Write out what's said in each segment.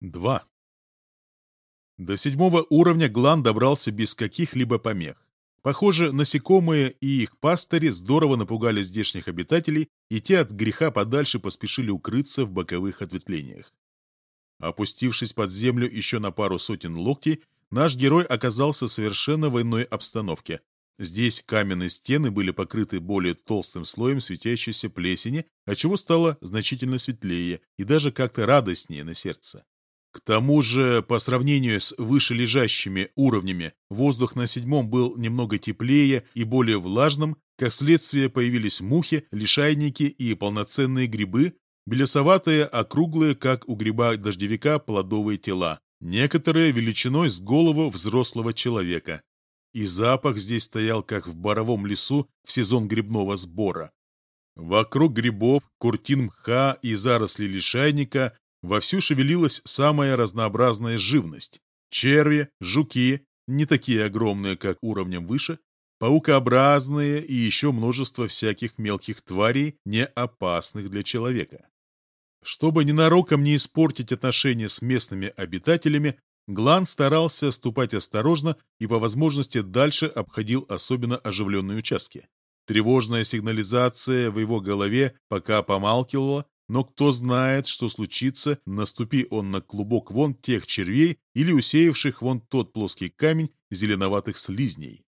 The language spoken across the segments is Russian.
2. До седьмого уровня Глан добрался без каких-либо помех. Похоже, насекомые и их пастыри здорово напугали здешних обитателей, и те от греха подальше поспешили укрыться в боковых ответвлениях. Опустившись под землю еще на пару сотен локтей, наш герой оказался совершенно в иной обстановке. Здесь каменные стены были покрыты более толстым слоем светящейся плесени, отчего стало значительно светлее и даже как-то радостнее на сердце. К тому же, по сравнению с вышележащими уровнями, воздух на седьмом был немного теплее и более влажным, как следствие появились мухи, лишайники и полноценные грибы, белесоватые, округлые, как у гриба-дождевика, плодовые тела, некоторые величиной с голову взрослого человека. И запах здесь стоял, как в боровом лесу в сезон грибного сбора. Вокруг грибов, куртин мха и заросли лишайника Вовсю шевелилась самая разнообразная живность. Черви, жуки, не такие огромные, как уровнем выше, паукообразные и еще множество всяких мелких тварей, не опасных для человека. Чтобы ненароком не испортить отношения с местными обитателями, Глан старался ступать осторожно и по возможности дальше обходил особенно оживленные участки. Тревожная сигнализация в его голове пока помалкивала, но кто знает, что случится, наступи он на клубок вон тех червей или усеявших вон тот плоский камень зеленоватых слизней.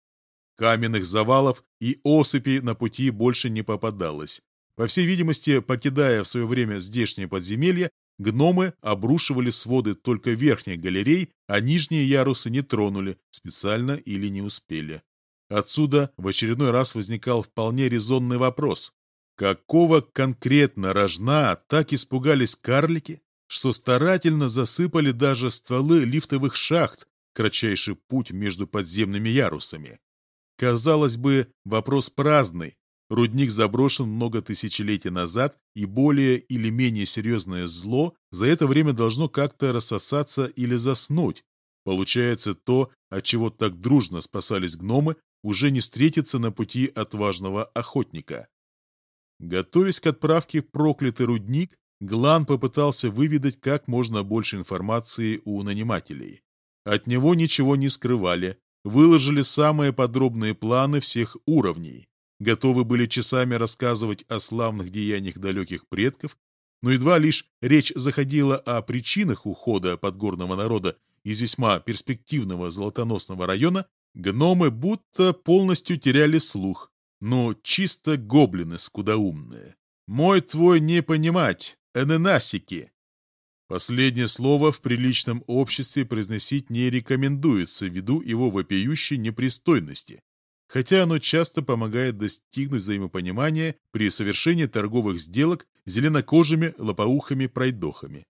Каменных завалов и осыпей на пути больше не попадалось. По всей видимости, покидая в свое время здешнее подземелье, гномы обрушивали своды только верхних галерей, а нижние ярусы не тронули, специально или не успели. Отсюда в очередной раз возникал вполне резонный вопрос. Какого конкретно рожна так испугались карлики, что старательно засыпали даже стволы лифтовых шахт, кратчайший путь между подземными ярусами? Казалось бы, вопрос праздный. Рудник заброшен много тысячелетий назад, и более или менее серьезное зло за это время должно как-то рассосаться или заснуть. Получается, то, от чего так дружно спасались гномы, уже не встретится на пути отважного охотника. Готовясь к отправке в проклятый рудник, Глан попытался выведать как можно больше информации у нанимателей. От него ничего не скрывали, выложили самые подробные планы всех уровней, готовы были часами рассказывать о славных деяниях далеких предков, но едва лишь речь заходила о причинах ухода подгорного народа из весьма перспективного золотоносного района, гномы будто полностью теряли слух, ну, чисто гоблины скудоумные. Мой твой не понимать, эненасики. Последнее слово в приличном обществе произносить не рекомендуется ввиду его вопиющей непристойности, хотя оно часто помогает достигнуть взаимопонимания при совершении торговых сделок зеленокожими лопоухами-пройдохами.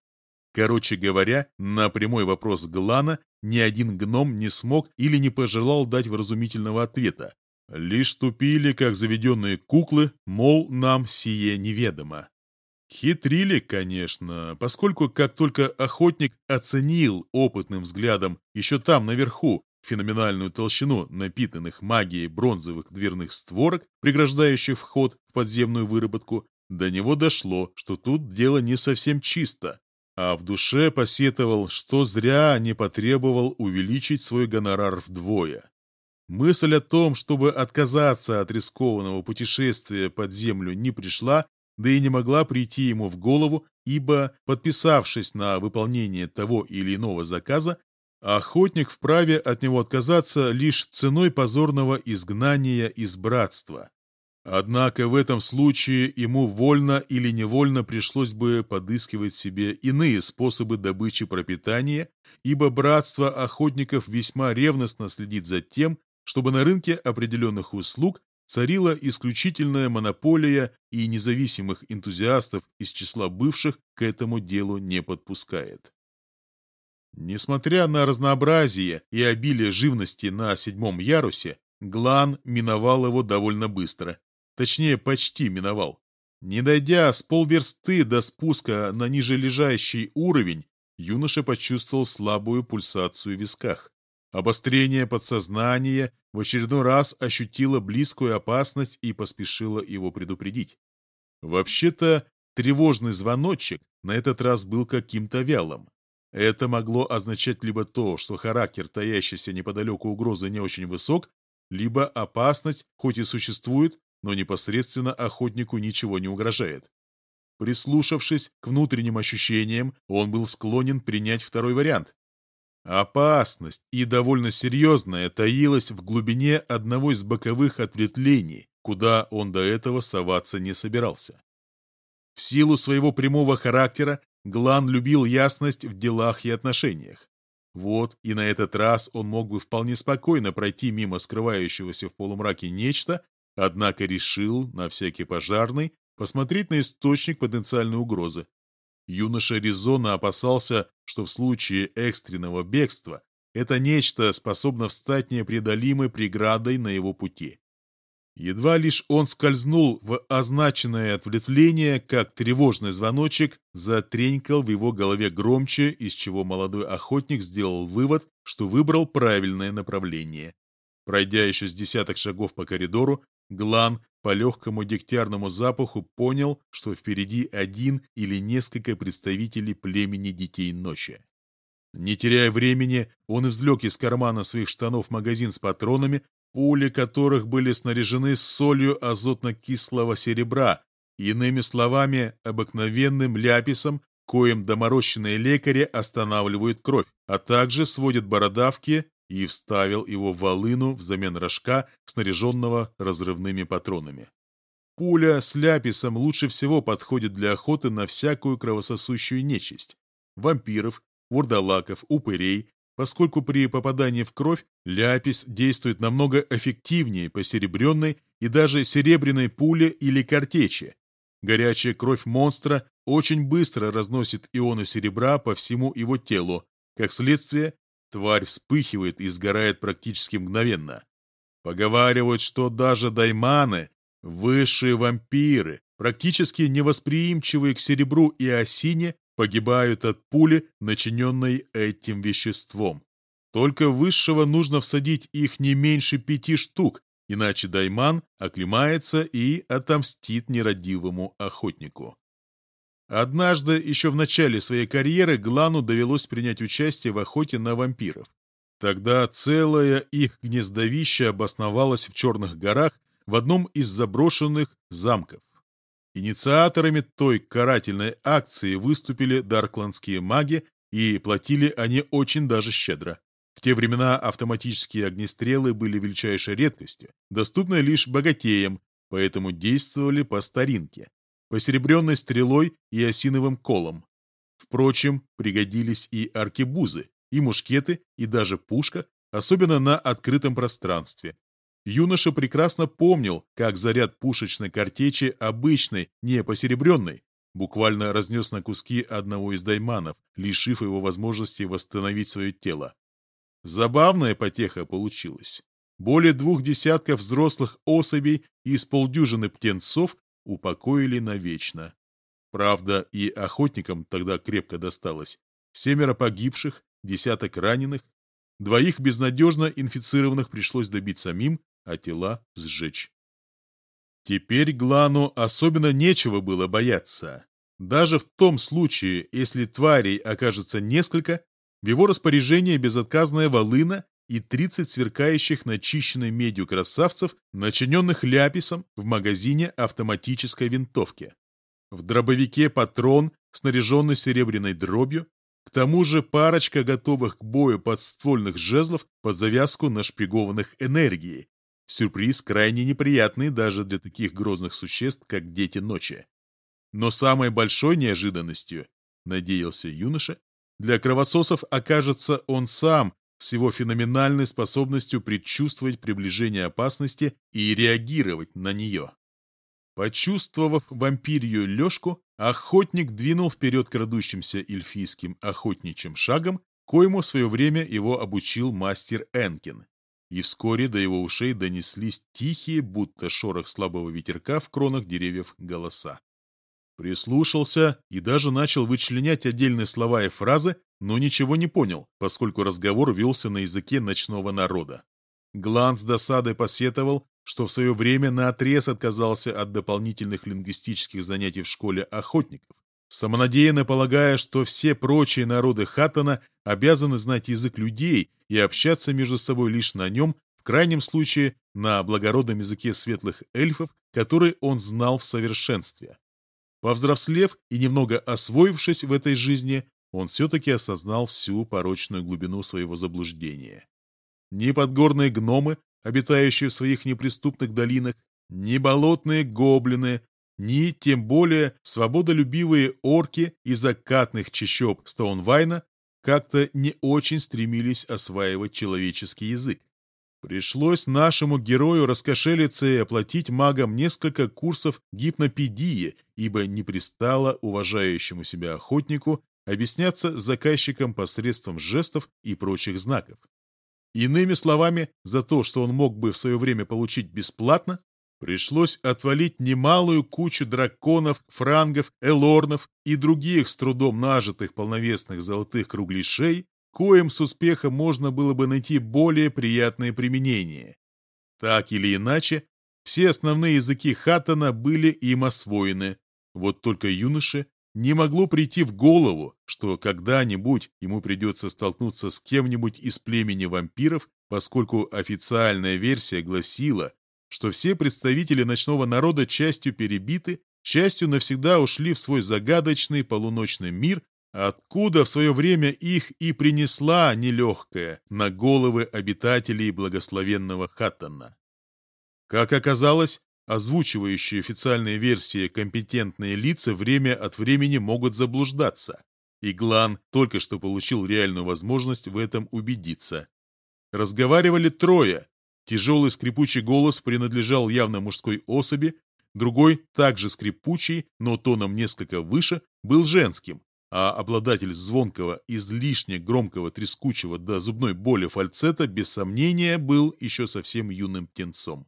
Короче говоря, на прямой вопрос Глана ни один гном не смог или не пожелал дать вразумительного ответа, Лишь тупили, как заведенные куклы, мол, нам сие неведомо. Хитрили, конечно, поскольку как только охотник оценил опытным взглядом еще там наверху феноменальную толщину напитанных магией бронзовых дверных створок, преграждающих вход в подземную выработку, до него дошло, что тут дело не совсем чисто, а в душе посетовал, что зря не потребовал увеличить свой гонорар вдвое. Мысль о том, чтобы отказаться от рискованного путешествия под землю, не пришла, да и не могла прийти ему в голову, ибо, подписавшись на выполнение того или иного заказа, охотник вправе от него отказаться лишь ценой позорного изгнания из братства. Однако в этом случае ему вольно или невольно пришлось бы подыскивать себе иные способы добычи пропитания, ибо братство охотников весьма ревностно следит за тем, чтобы на рынке определенных услуг царила исключительная монополия и независимых энтузиастов из числа бывших к этому делу не подпускает. Несмотря на разнообразие и обилие живности на седьмом ярусе, Глан миновал его довольно быстро. Точнее, почти миновал. Не дойдя с полверсты до спуска на нижележащий уровень, юноша почувствовал слабую пульсацию в висках. Обострение подсознания в очередной раз ощутило близкую опасность и поспешило его предупредить. Вообще-то, тревожный звоночек на этот раз был каким-то вялым. Это могло означать либо то, что характер таящейся неподалеку угрозы не очень высок, либо опасность хоть и существует, но непосредственно охотнику ничего не угрожает. Прислушавшись к внутренним ощущениям, он был склонен принять второй вариант. Опасность, и довольно серьезная, таилась в глубине одного из боковых ответвлений, куда он до этого соваться не собирался. В силу своего прямого характера Глан любил ясность в делах и отношениях. Вот, и на этот раз он мог бы вполне спокойно пройти мимо скрывающегося в полумраке нечто, однако решил, на всякий пожарный, посмотреть на источник потенциальной угрозы. Юноша резонно опасался, что в случае экстренного бегства это нечто способно встать непреодолимой преградой на его пути. Едва лишь он скользнул в означенное отвлечение, как тревожный звоночек затренькал в его голове громче, из чего молодой охотник сделал вывод, что выбрал правильное направление. Пройдя еще с десяток шагов по коридору, Глан по легкому дегтярному запаху понял, что впереди один или несколько представителей племени Детей Ночи. Не теряя времени, он извлек из кармана своих штанов магазин с патронами, пули которых были снаряжены солью азотно-кислого серебра, иными словами, обыкновенным ляписом, коим доморощенные лекари останавливают кровь, а также сводят бородавки и вставил его в волыну взамен рожка, снаряженного разрывными патронами. Пуля с ляписом лучше всего подходит для охоты на всякую кровососущую нечисть. Вампиров, вурдалаков, упырей, поскольку при попадании в кровь ляпис действует намного эффективнее посеребренной и даже серебряной пуле или картечи. Горячая кровь монстра очень быстро разносит ионы серебра по всему его телу. Как следствие, тварь вспыхивает и сгорает практически мгновенно. Поговаривают, что даже дайманы, высшие вампиры, практически невосприимчивые к серебру и осине, погибают от пули, начиненной этим веществом. Только высшего нужно всадить их не меньше пяти штук, иначе дайман оклемается и отомстит нерадивому охотнику. Однажды, еще в начале своей карьеры, Глану довелось принять участие в охоте на вампиров. Тогда целое их гнездовище обосновалось в Черных горах в одном из заброшенных замков. Инициаторами той карательной акции выступили даркландские маги, и платили они очень даже щедро. В те времена автоматические огнестрелы были величайшей редкостью, доступной лишь богатеям, поэтому действовали по старинке, посеребренной стрелой и осиновым колом. Впрочем, пригодились и аркебузы, и мушкеты, и даже пушка, особенно на открытом пространстве, Юноша прекрасно помнил, как заряд пушечной картечи обычной, не посеребренной, буквально разнес на куски одного из дайманов, лишив его возможности восстановить свое тело. Забавная потеха получилась. Более двух десятков взрослых особей из полдюжины птенцов упокоили навечно. Правда, и охотникам тогда крепко досталось. Семеро погибших, десяток раненых, двоих безнадежно инфицированных пришлось добить самим, а тела сжечь. Теперь Глану особенно нечего было бояться. Даже в том случае, если тварей окажется несколько, в его распоряжении безотказная волына и 30 сверкающих начищенной медью красавцев, начиненных ляписом в магазине автоматической винтовки. В дробовике патрон, снаряженный серебряной дробью, к тому же парочка готовых к бою подствольных жезлов под завязку нашпигованных энергией, Сюрприз крайне неприятный даже для таких грозных существ, как дети ночи. Но самой большой неожиданностью, надеялся юноша, для кровососов окажется он сам с его феноменальной способностью предчувствовать приближение опасности и реагировать на нее. Почувствовав вампирью лёжку, охотник двинул вперед крадущимся эльфийским охотничьим шагом, коему в свое время его обучил мастер Энкин и вскоре до его ушей донеслись тихие, будто шорох слабого ветерка в кронах деревьев, голоса. Прислушался и даже начал вычленять отдельные слова и фразы, но ничего не понял, поскольку разговор велся на языке ночного народа. Глан с досадой посетовал, что в свое время наотрез отказался от дополнительных лингвистических занятий в школе охотников, самонадеянно полагая, что все прочие народы Хаттона обязаны знать язык людей и общаться между собой лишь на нем, в крайнем случае на благородном языке светлых эльфов, который он знал в совершенстве. Повзрослев и немного освоившись в этой жизни, он все-таки осознал всю порочную глубину своего заблуждения. Ни подгорные гномы, обитающие в своих неприступных долинах, ни болотные гоблины, ни, тем более, свободолюбивые орки из закатных чащоб Стоунвайна как-то не очень стремились осваивать человеческий язык. Пришлось нашему герою раскошелиться и оплатить магам несколько курсов гипнопедии, ибо не пристало уважающему себя охотнику объясняться заказчикам посредством жестов и прочих знаков. Иными словами, за то, что он мог бы в свое время получить бесплатно, пришлось отвалить немалую кучу драконов, франгов, элорнов и других с трудом нажитых полновесных золотых кругляшей, коим с успехом можно было бы найти более приятное применение. Так или иначе, все основные языки Хаттона были им освоены, вот только юноше не могло прийти в голову, что когда-нибудь ему придется столкнуться с кем-нибудь из племени вампиров, поскольку официальная версия гласила, что все представители ночного народа частью перебиты, частью навсегда ушли в свой загадочный полуночный мир, откуда в свое время их и принесла нелегкая на головы обитателей благословенного Хаттона. Как оказалось, озвучивающие официальные версии компетентные лица время от времени могут заблуждаться, и Глан только что получил реальную возможность в этом убедиться. Разговаривали трое. Тяжелый скрипучий голос принадлежал явно мужской особи, другой, также скрипучий, но тоном несколько выше, был женским, а обладатель звонкого, излишне громкого, трескучего до зубной боли фальцета без сомнения был еще совсем юным птенцом.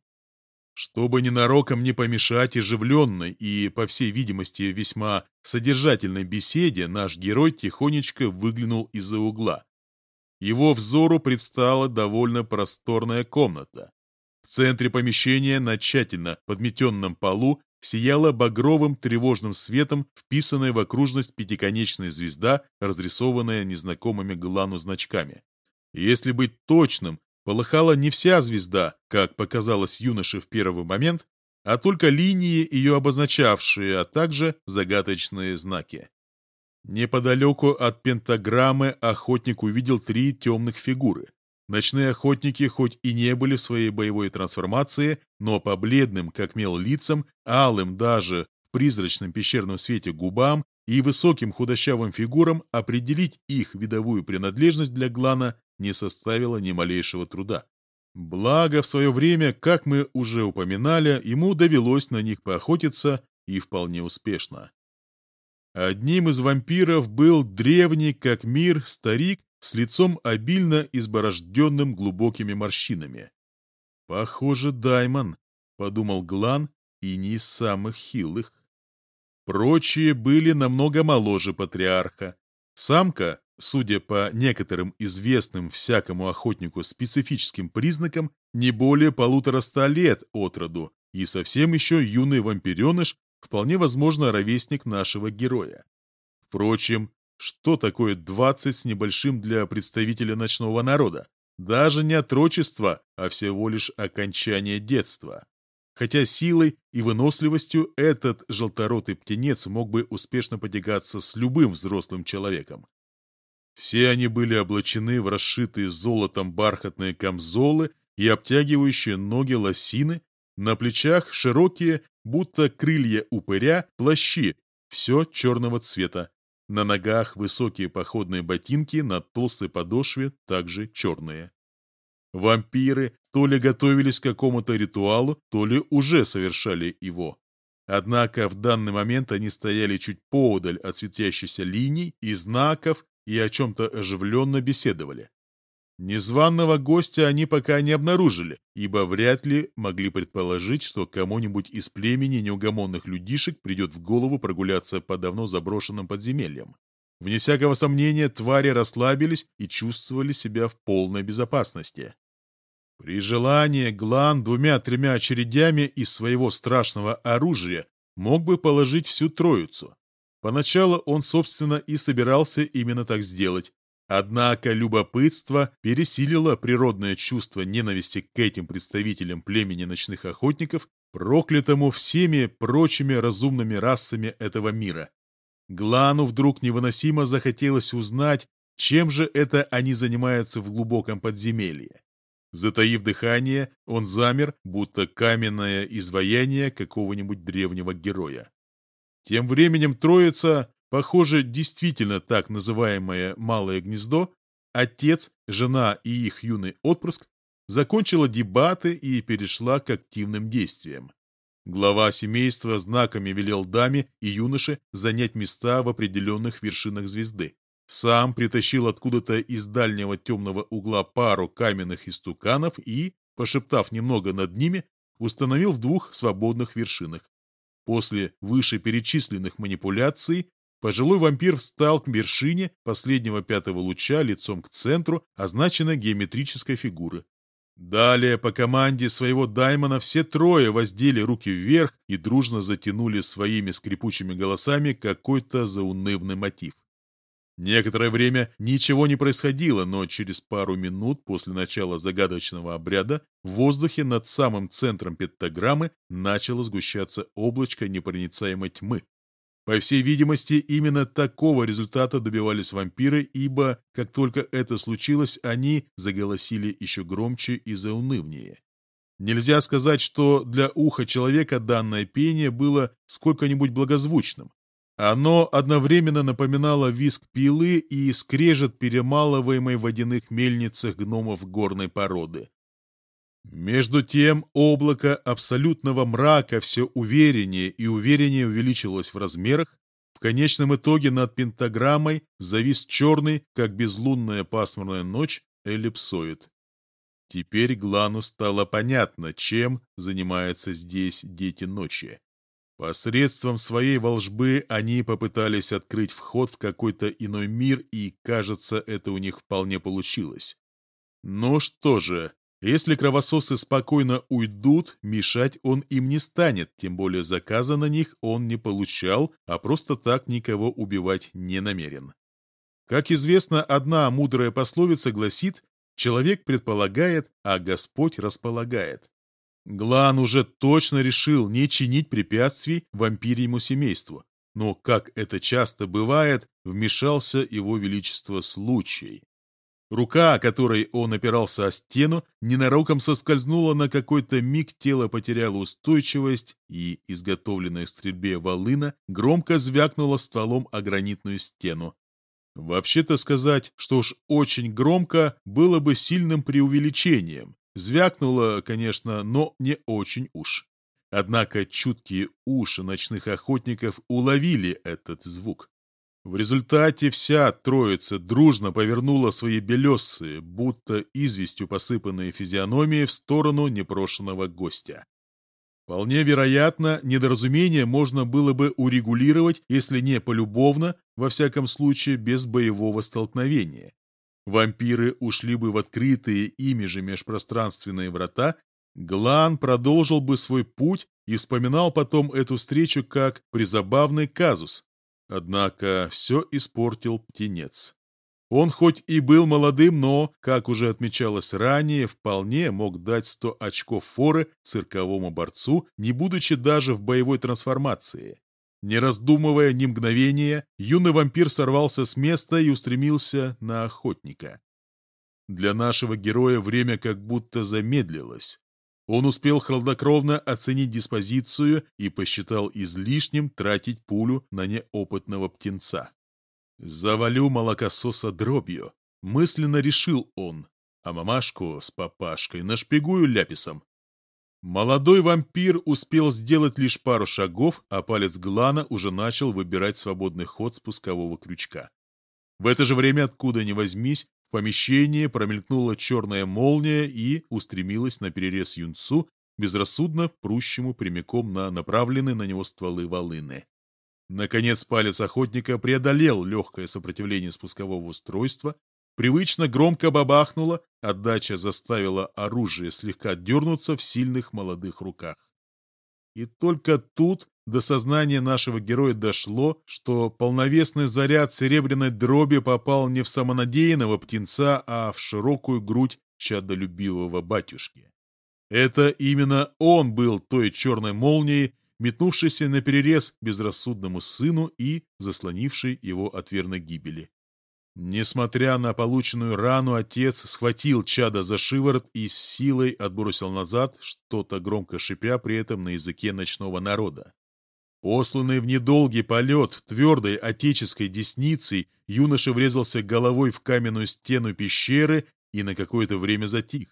Чтобы ненароком не помешать оживленной и, по всей видимости, весьма содержательной беседе, наш герой тихонечко выглянул из-за угла. Его взору предстала довольно просторная комната. В центре помещения на тщательно подметенном полу сияла багровым тревожным светом вписанная в окружность пятиконечная звезда, разрисованная незнакомыми Глану значками. Если быть точным, полыхала не вся звезда, как показалось юноше в первый момент, а только линии, ее обозначавшие, а также загадочные знаки. Неподалеку от пентаграммы охотник увидел три темных фигуры. Ночные охотники хоть и не были в своей боевой трансформации, но по бледным, как мел лицам, алым даже в призрачном пещерном свете губам и высоким худощавым фигурам определить их видовую принадлежность для Глана не составило ни малейшего труда. Благо, в свое время, как мы уже упоминали, ему довелось на них поохотиться и вполне успешно. Одним из вампиров был древний, как мир, старик с лицом обильно изборожденным глубокими морщинами. «Похоже, Даймон», — подумал Глан, и не из самых хилых. Прочие были намного моложе патриарха. Самка, судя по некоторым известным всякому охотнику специфическим признакам, не более полутора ста лет от роду, и совсем еще юный вампиреныш, вполне возможно, ровесник нашего героя. Впрочем, что такое двадцать с небольшим для представителя ночного народа? Даже не отрочество, а всего лишь окончание детства. Хотя силой и выносливостью этот желторотый птенец мог бы успешно потягаться с любым взрослым человеком. Все они были облачены в расшитые золотом бархатные камзолы и обтягивающие ноги лосины, на плечах широкие, будто крылья упыря, плащи, все черного цвета. На ногах высокие походные ботинки, на толстой подошве также черные. Вампиры то ли готовились к какому-то ритуалу, то ли уже совершали его. Однако в данный момент они стояли чуть поодаль от светящихся линий и знаков, и о чем-то оживленно беседовали. Незваного гостя они пока не обнаружили, ибо вряд ли могли предположить, что кому-нибудь из племени неугомонных людишек придет в голову прогуляться по давно заброшенным подземельям. Вне всякого сомнения, твари расслабились и чувствовали себя в полной безопасности. При желании Глан двумя-тремя очередями из своего страшного оружия мог бы положить всю троицу. Поначалу он, собственно, и собирался именно так сделать. Однако любопытство пересилило природное чувство ненависти к этим представителям племени ночных охотников, проклятому всеми прочими разумными расами этого мира. Глану вдруг невыносимо захотелось узнать, чем же это они занимаются в глубоком подземелье. Затаив дыхание, он замер, будто каменное изваяние какого-нибудь древнего героя. Тем временем троица, похоже, действительно так называемое «малое гнездо», отец, жена и их юный отпрыск, закончила дебаты и перешла к активным действиям. Глава семейства знаками велел даме и юноше занять места в определенных вершинах звезды. Сам притащил откуда-то из дальнего темного угла пару каменных истуканов и, пошептав немного над ними, установил в двух свободных вершинах. После вышеперечисленных манипуляций пожилой вампир встал к вершине последнего пятого луча лицом к центру означенной геометрической фигуры. Далее по команде своего даймона все трое воздели руки вверх и дружно затянули своими скрипучими голосами какой-то заунывный мотив. Некоторое время ничего не происходило, но через пару минут после начала загадочного обряда в воздухе над самым центром пентаграммы начало сгущаться облачко непроницаемой тьмы, по всей видимости, именно такого результата добивались вампиры, ибо, как только это случилось, они заголосили еще громче и заунывнее. Нельзя сказать, что для уха человека данное пение было сколько-нибудь благозвучным. Оно одновременно напоминало виск пилы и скрежет перемалываемой в водяных мельницах гномов горной породы. Между тем облако абсолютного мрака все увереннее и увереннее увеличилось в размерах. В конечном итоге над пентаграммой завис черный, как безлунная пасмурная ночь, эллипсоид. Теперь Глану стало понятно, чем занимаются здесь дети ночи. Посредством своей волжбы они попытались открыть вход в какой-то иной мир, и, кажется, это у них вполне получилось. Ну что же, если кровососы спокойно уйдут, мешать он им не станет, тем более заказа на них он не получал, а просто так никого убивать не намерен. Как известно, одна мудрая пословица гласит «человек предполагает, а Господь располагает». Глан уже точно решил не чинить препятствий вампирьему семейству, но, как это часто бывает, вмешался его величество случай. Рука, которой он опирался о стену, ненароком соскользнула на какой-то миг, тело потеряло устойчивость, и изготовленная к стрельбе волына громко звякнула стволом о гранитную стену. Вообще-то сказать, что уж очень громко, было бы сильным преувеличением. Звякнуло, конечно, но не очень уж. Однако чуткие уши ночных охотников уловили этот звук. В результате вся троица дружно повернула свои белесые, будто известью посыпанные физиономии в сторону непрошенного гостя. Вполне вероятно, недоразумение можно было бы урегулировать, если не полюбовно, во всяком случае без боевого столкновения. Вампиры ушли бы в открытые ими же межпространственные врата, Глан продолжил бы свой путь и вспоминал потом эту встречу как призабавный казус, Однако все испортил птенец. Он хоть и был молодым, но, как уже отмечалось ранее, вполне мог дать 100 очков форы цирковому борцу, не будучи даже в боевой трансформации. Не раздумывая ни мгновения, юный вампир сорвался с места и устремился на охотника. Для нашего героя время как будто замедлилось. Он успел хладнокровно оценить диспозицию и посчитал излишним тратить пулю на неопытного птенца. «Завалю молокососа дробью», — мысленно решил он, а мамашку с папашкой нашпигую ляписом. Молодой вампир успел сделать лишь пару шагов, а палец Глана уже начал выбирать свободный ход спускового крючка. В это же время, откуда ни возьмись, в помещении промелькнула черная молния и устремилась на перерез юнцу, безрассудно прущему прямиком на направленные на него стволы волыны. Наконец палец охотника преодолел легкое сопротивление спускового устройства, привычно громко бабахнуло, отдача заставила оружие слегка дернуться в сильных молодых руках. И только тут до сознания нашего героя дошло, что полновесный заряд серебряной дроби попал не в самонадеянного птенца, а в широкую грудь чадолюбивого батюшки. Это именно он был той черной молнией, метнувшейся на перерез безрассудному сыну и заслонившей его от верной гибели. Несмотря на полученную рану, отец схватил чада за шиворот и с силой отбросил назад, что-то громко шипя при этом на языке ночного народа. Посланный в недолгий полет твердой отеческой десницей, юноша врезался головой в каменную стену пещеры и на какое-то время затих.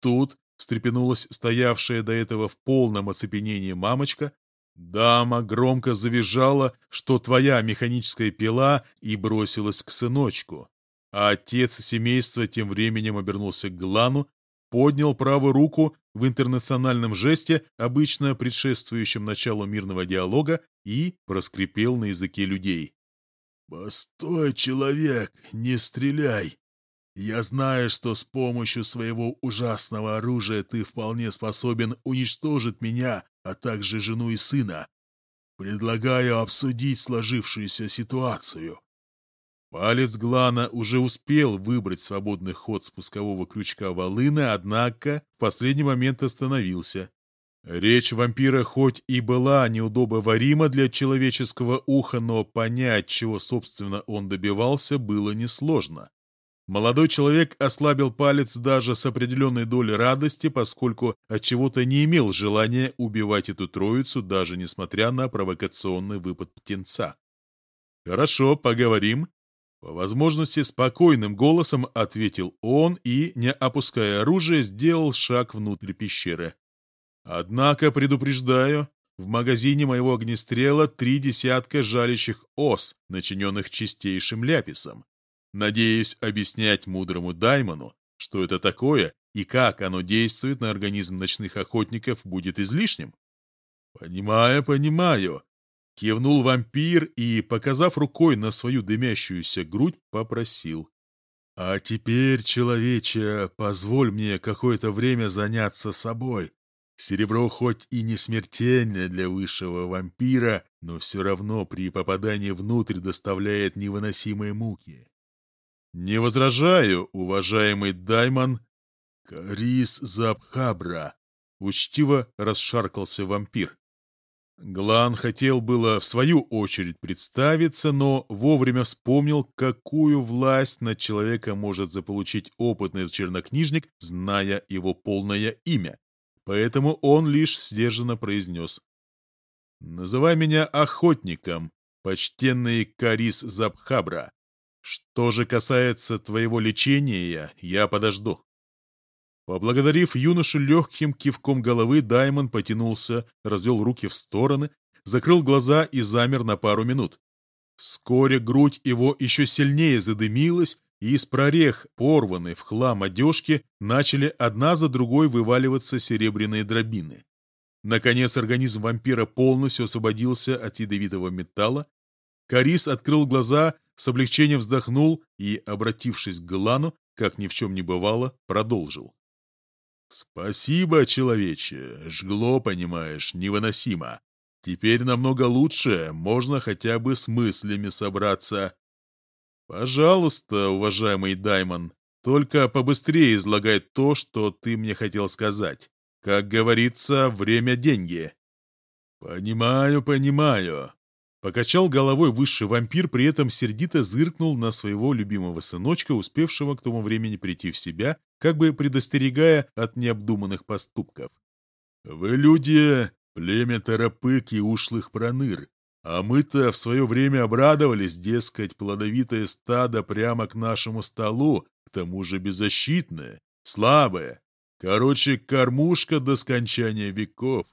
Тут встрепенулась стоявшая до этого в полном оцепенении мамочка, Дама громко завизжала, что твоя механическая пила, и бросилась к сыночку. А отец семейства тем временем обернулся к Глану, поднял правую руку в интернациональном жесте, обычно предшествующем началу мирного диалога, и проскрипел на языке людей. «Постой, человек, не стреляй! Я знаю, что с помощью своего ужасного оружия ты вполне способен уничтожить меня а также жену и сына. Предлагаю обсудить сложившуюся ситуацию. Палец Глана уже успел выбрать свободный ход спускового крючка волыны, однако в последний момент остановился. Речь вампира хоть и была неудобоварима для человеческого уха, но понять, чего, собственно, он добивался, было несложно. Молодой человек ослабил палец даже с определенной долей радости, поскольку от чего то не имел желания убивать эту троицу, даже несмотря на провокационный выпад птенца. «Хорошо, поговорим», — по возможности спокойным голосом ответил он и, не опуская оружие, сделал шаг внутрь пещеры. «Однако, предупреждаю, в магазине моего огнестрела три десятка жалящих ос, начиненных чистейшим ляписом. Надеюсь, объяснять мудрому Даймону, что это такое и как оно действует на организм ночных охотников, будет излишним. «Понимаю, понимаю», — кивнул вампир и, показав рукой на свою дымящуюся грудь, попросил. «А теперь, человече, позволь мне какое-то время заняться собой. Серебро хоть и не смертельное для высшего вампира, но все равно при попадании внутрь доставляет невыносимые муки. «Не возражаю, уважаемый Даймон». «Карис Запхабра», — учтиво расшаркался вампир. Глан хотел было в свою очередь представиться, но вовремя вспомнил, какую власть над человеком может заполучить опытный чернокнижник, зная его полное имя. Поэтому он лишь сдержанно произнес. «Называй меня охотником, почтенный Карис Запхабра. Что же касается твоего лечения, я подожду. Поблагодарив юношу легким кивком головы, Даймон потянулся, развел руки в стороны, закрыл глаза и замер на пару минут. Вскоре грудь его еще сильнее задымилась, и из прорех, порванной в хлам одежки, начали одна за другой вываливаться серебряные дробины. Наконец организм вампира полностью освободился от ядовитого металла. Карис открыл глаза с облегчением вздохнул и, обратившись к Глану, как ни в чем не бывало, продолжил. «Спасибо, человече, жгло, понимаешь, невыносимо. Теперь намного лучше, можно хотя бы с мыслями собраться. Пожалуйста, уважаемый Даймон, только побыстрее излагай то, что ты мне хотел сказать. Как говорится, время – деньги». «Понимаю, понимаю. Покачал головой высший вампир, при этом сердито зыркнул на своего любимого сыночка, успевшего к тому времени прийти в себя, как бы предостерегая от необдуманных поступков. «Вы, люди, племя торопык и ушлых проныр, а мы-то в свое время обрадовались, дескать, плодовитое стадо прямо к нашему столу, к тому же беззащитное, слабое. Короче, кормушка до скончания веков.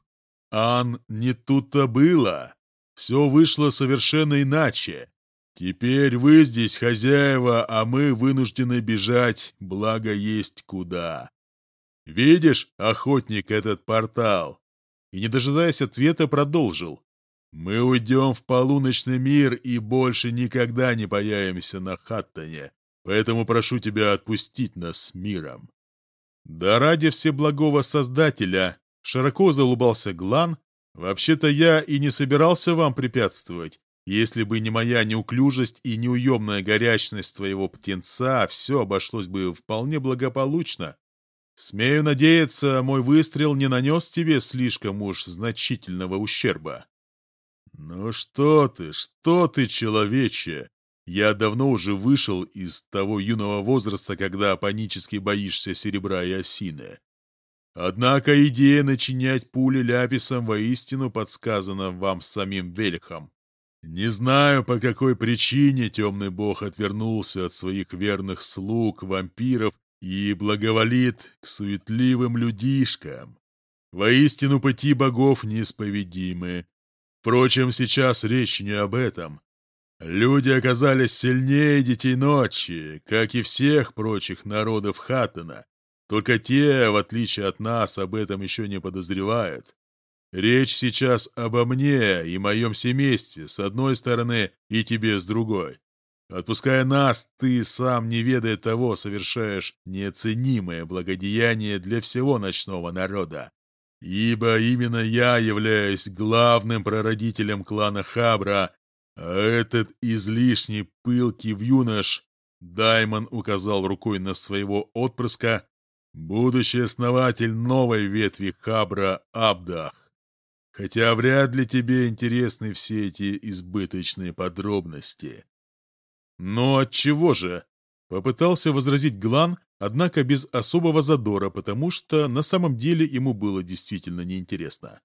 Ан, не тут-то было!» Все вышло совершенно иначе. Теперь вы здесь хозяева, а мы вынуждены бежать, благо есть куда. Видишь, охотник, этот портал?» И, не дожидаясь ответа, продолжил. «Мы уйдем в полуночный мир и больше никогда не появимся на Хаттоне, поэтому прошу тебя отпустить нас с миром». «Да ради Всеблагого Создателя!» Широко заулыбался Глан, Вообще-то я и не собирался вам препятствовать. Если бы не моя неуклюжесть и неуемная горячность твоего птенца, все обошлось бы вполне благополучно. Смею надеяться, мой выстрел не нанес тебе слишком уж значительного ущерба. Ну что ты, что ты, человече? Я давно уже вышел из того юного возраста, когда панически боишься серебра и осины. Однако идея начинять пули ляписом воистину подсказана вам самим Вельхом. Не знаю, по какой причине темный бог отвернулся от своих верных слуг, вампиров, и благоволит к суетливым людишкам. Воистину пути богов неисповедимы. Впрочем, сейчас речь не об этом. Люди оказались сильнее детей ночи, как и всех прочих народов Хаттена. Только те, в отличие от нас, об этом еще не подозревают. Речь сейчас обо мне и моем семействе, с одной стороны, и тебе с другой. Отпуская нас, ты, сам не ведая того, совершаешь неоценимое благодеяние для всего ночного народа. Ибо именно я являюсь главным прародителем клана Хабра, а этот излишний пылкий юнош, Даймон указал рукой на своего отпрыска, будущий основатель новой ветви Хабра Абдах. Хотя вряд ли тебе интересны все эти избыточные подробности. Но от чего же? Попытался возразить Глан, однако без особого задора, потому что на самом деле ему было действительно неинтересно.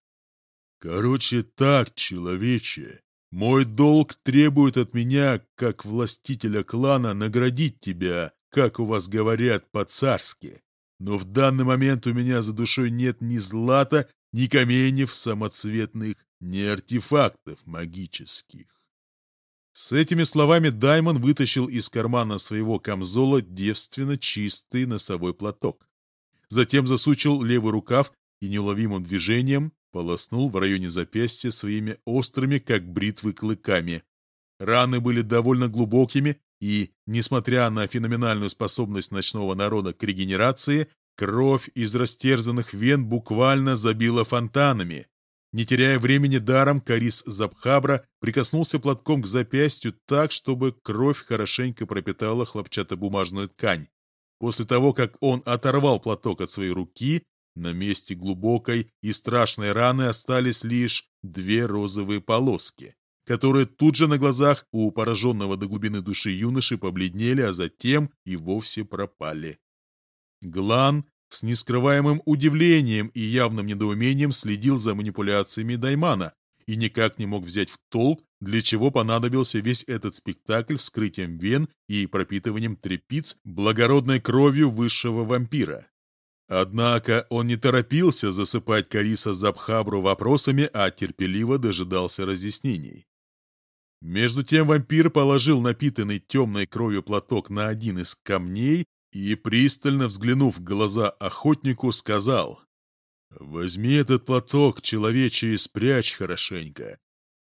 Короче так, человече, мой долг требует от меня, как властителя клана, наградить тебя, как у вас говорят по-царски. Но в данный момент у меня за душой нет ни злата, ни каменьев самоцветных, ни артефактов магических. С этими словами Даймон вытащил из кармана своего камзола девственно чистый носовой платок. Затем засучил левый рукав и неуловимым движением полоснул в районе запястья своими острыми, как бритвы, клыками. Раны были довольно глубокими, и, несмотря на феноменальную способность ночного народа к регенерации, Кровь из растерзанных вен буквально забила фонтанами. Не теряя времени даром, Карис Запхабра прикоснулся платком к запястью так, чтобы кровь хорошенько пропитала хлопчатобумажную ткань. После того, как он оторвал платок от своей руки, на месте глубокой и страшной раны остались лишь две розовые полоски, которые тут же на глазах у пораженного до глубины души юноши побледнели, а затем и вовсе пропали. Глан с нескрываемым удивлением и явным недоумением следил за манипуляциями Даймана и никак не мог взять в толк, для чего понадобился весь этот спектакль вскрытием вен и пропитыванием трепиц благородной кровью высшего вампира. Однако он не торопился засыпать Кариса Запхабру вопросами, а терпеливо дожидался разъяснений. Между тем вампир положил напитанный темной кровью платок на один из камней и, пристально взглянув в глаза охотнику, сказал, «Возьми этот платок, человече, и спрячь хорошенько.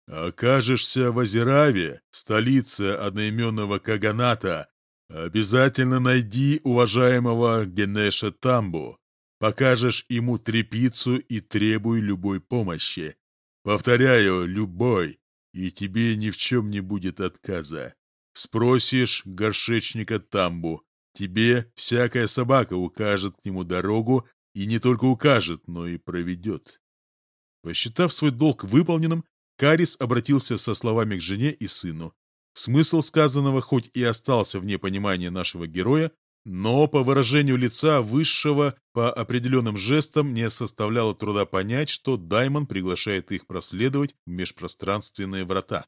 Окажешься в Азераве, столице одноименного Каганата, обязательно найди уважаемого Генеша Тамбу, покажешь ему трепицу и требуй любой помощи. Повторяю, любой, и тебе ни в чем не будет отказа. Спросишь горшечника Тамбу, Тебе всякая собака укажет к нему дорогу, и не только укажет, но и проведет. Посчитав свой долг выполненным, Карис обратился со словами к жене и сыну. Смысл сказанного хоть и остался вне понимания нашего героя, но по выражению лица высшего, по определенным жестам не составляло труда понять, что Даймон приглашает их проследовать в межпространственные врата.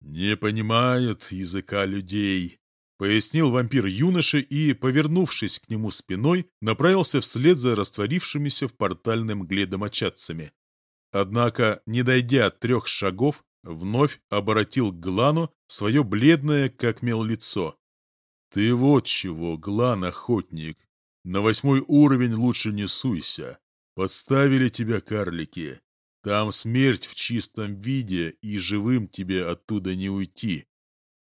«Не понимает языка людей», пояснил вампир юноше и, повернувшись к нему спиной, направился вслед за растворившимися в портальном мгле домочадцами. Однако, не дойдя трех шагов, вновь обратил к Глану свое бледное, как мел лицо. «Ты вот чего, Глан, охотник, на восьмой уровень лучше не суйся. Подставили тебя карлики. Там смерть в чистом виде, и живым тебе оттуда не уйти.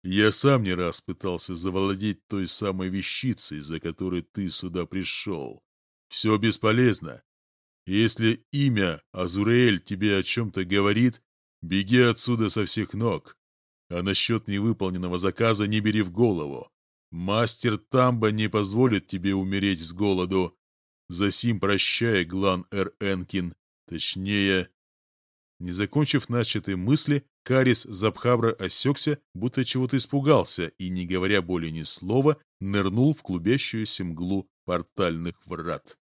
Я сам не раз пытался завладеть той самой вещицей, за которой ты сюда пришел. Все бесполезно. Если имя Азуреэль тебе о чем-то говорит, беги отсюда со всех ног. А насчет невыполненного заказа не бери в голову. Мастер Тамба не позволит тебе умереть с голоду. Засим прощай, Глан Эр Энкин. Точнее... Не закончив начатой мысли, Карис Запхабра осекся, будто чего-то испугался, и, не говоря более ни слова, нырнул в клубящуюся мглу портальных врат.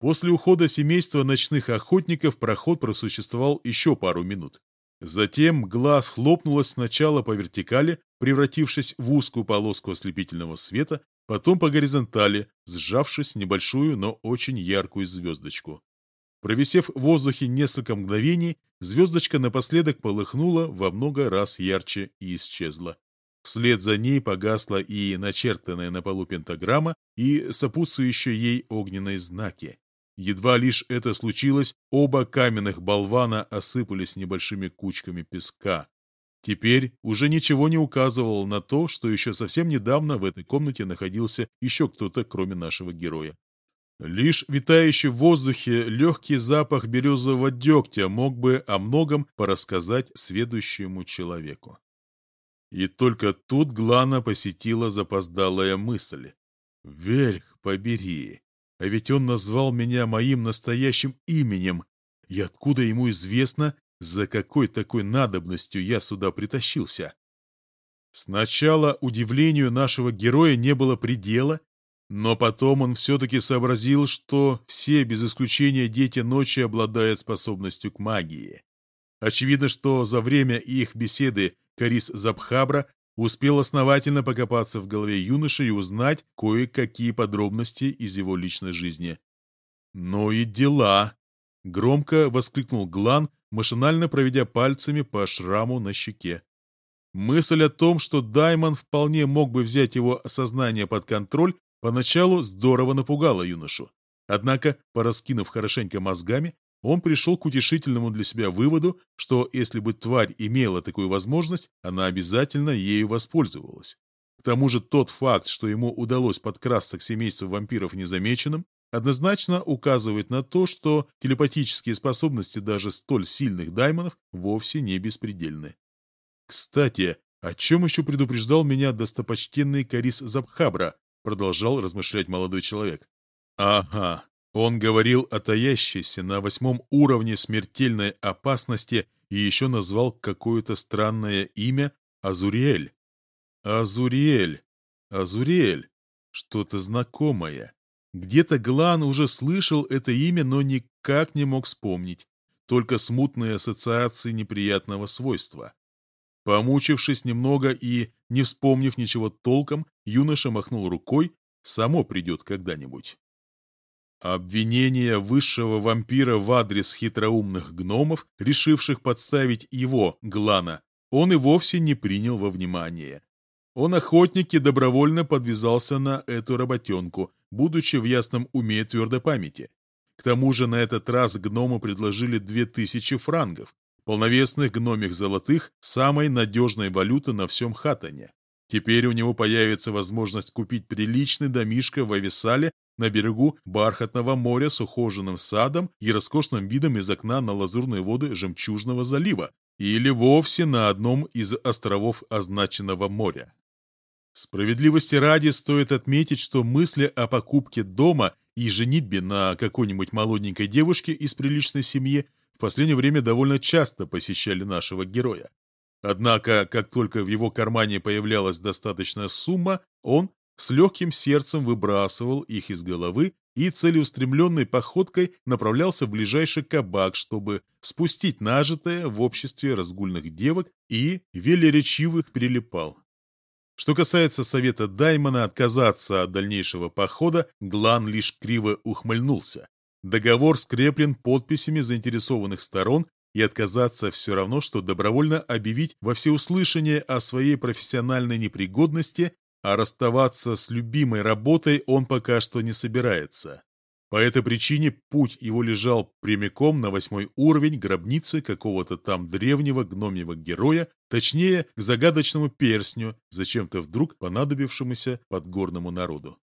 После ухода семейства ночных охотников проход просуществовал еще пару минут. Затем глаз хлопнулась сначала по вертикали, превратившись в узкую полоску ослепительного света, потом по горизонтали, сжавшись в небольшую, но очень яркую звездочку. Провисев в воздухе несколько мгновений, звездочка напоследок полыхнула во много раз ярче и исчезла. Вслед за ней погасла и начертанная на полу пентаграмма, и сопутствующие ей огненные знаки. Едва лишь это случилось, оба каменных болвана осыпались небольшими кучками песка. Теперь уже ничего не указывало на то, что еще совсем недавно в этой комнате находился еще кто-то, кроме нашего героя. Лишь витающий в воздухе легкий запах березового дегтя мог бы о многом порассказать сведущему человеку. И только тут Глана посетила запоздалая мысль. «Верх побери! А ведь он назвал меня моим настоящим именем. И откуда ему известно, за какой такой надобностью я сюда притащился? Сначала удивлению нашего героя не было предела, но потом он все-таки сообразил, что все, без исключения дети ночи, обладают способностью к магии. Очевидно, что за время их беседы Карис Запхабра успел основательно покопаться в голове юноши и узнать кое-какие подробности из его личной жизни. «Ну и дела!» — громко воскликнул Глан, машинально проведя пальцами по шраму на щеке. Мысль о том, что Даймон вполне мог бы взять его сознание под контроль, поначалу здорово напугала юношу. Однако, пораскинув хорошенько мозгами, он пришел к утешительному для себя выводу, что если бы тварь имела такую возможность, она обязательно ею воспользовалась. К тому же тот факт, что ему удалось подкрасться к семейству вампиров незамеченным, однозначно указывает на то, что телепатические способности даже столь сильных даймонов вовсе не беспредельны. Кстати, о чем еще предупреждал меня достопочтенный Карис Забхабра, продолжал размышлять молодой человек. Ага, он говорил о таящейся на восьмом уровне смертельной опасности и еще назвал какое-то странное имя Азуриэль. Азуриэль, Азуриэль, что-то знакомое. Где-то Глан уже слышал это имя, но никак не мог вспомнить. Только смутные ассоциации неприятного свойства. Помучившись немного и не вспомнив ничего толком, юноша махнул рукой, само придет когда-нибудь. Обвинение высшего вампира в адрес хитроумных гномов, решивших подставить его, Глана, он и вовсе не принял во внимание. Он охотник добровольно подвязался на эту работенку, будучи в ясном уме и твердой памяти. К тому же на этот раз гному предложили две тысячи франгов, полновесных гномих золотых, самой надежной валюты на всем Хатане. Теперь у него появится возможность купить приличный домишко в Ависале на берегу бархатного моря с ухоженным садом и роскошным видом из окна на лазурные воды Жемчужного залива или вовсе на одном из островов означенного моря. Справедливости ради стоит отметить, что мысли о покупке дома и женитьбе на какой-нибудь молоденькой девушке из приличной семьи в последнее время довольно часто посещали нашего героя. Однако, как только в его кармане появлялась достаточная сумма, он с легким сердцем выбрасывал их из головы и целеустремленной походкой направлялся в ближайший кабак, чтобы спустить нажитое в обществе разгульных девок и велеречивых прилипал. Что касается совета Даймона отказаться от дальнейшего похода, Глан лишь криво ухмыльнулся. Договор скреплен подписями заинтересованных сторон, и отказаться все равно, что добровольно объявить во всеуслышание о своей профессиональной непригодности а расставаться с любимой работой он пока что не собирается. По этой причине путь его лежал прямиком на восьмой уровень гробницы какого-то там древнего гномьего героя, точнее, к загадочному перстню, зачем-то вдруг понадобившемуся подгорному народу.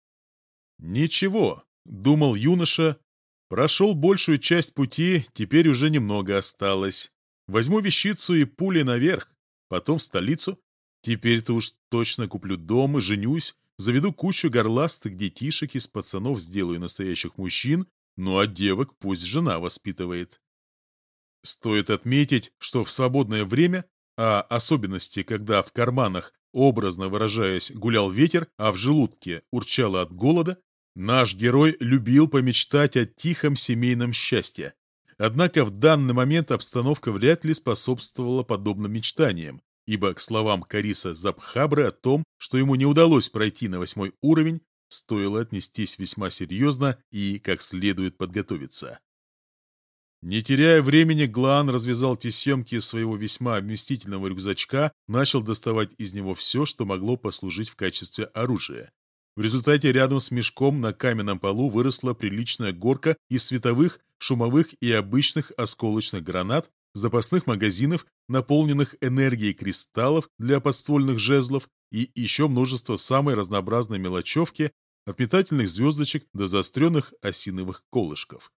«Ничего», — думал юноша, Прошел большую часть пути, теперь уже немного осталось. Возьму вещицу и пули наверх, потом в столицу. Теперь-то уж точно куплю дом и женюсь, заведу кучу горластых детишек из пацанов, сделаю настоящих мужчин, ну а девок пусть жена воспитывает. Стоит отметить, что в свободное время, а особенности, когда в карманах, образно выражаясь, гулял ветер, а в желудке урчало от голода, наш герой любил помечтать о тихом семейном счастье. Однако в данный момент обстановка вряд ли способствовала подобным мечтаниям, ибо к словам Кариса Запхабры о том, что ему не удалось пройти на восьмой уровень, стоило отнестись весьма серьезно и как следует подготовиться. Не теряя времени, Глан развязал тесемки своего весьма вместительного рюкзачка, начал доставать из него все, что могло послужить в качестве оружия. В результате рядом с мешком на каменном полу выросла приличная горка из световых, шумовых и обычных осколочных гранат, запасных магазинов, наполненных энергией кристаллов для подствольных жезлов и еще множество самой разнообразной мелочевки, от метательных звездочек до заостренных осиновых колышков.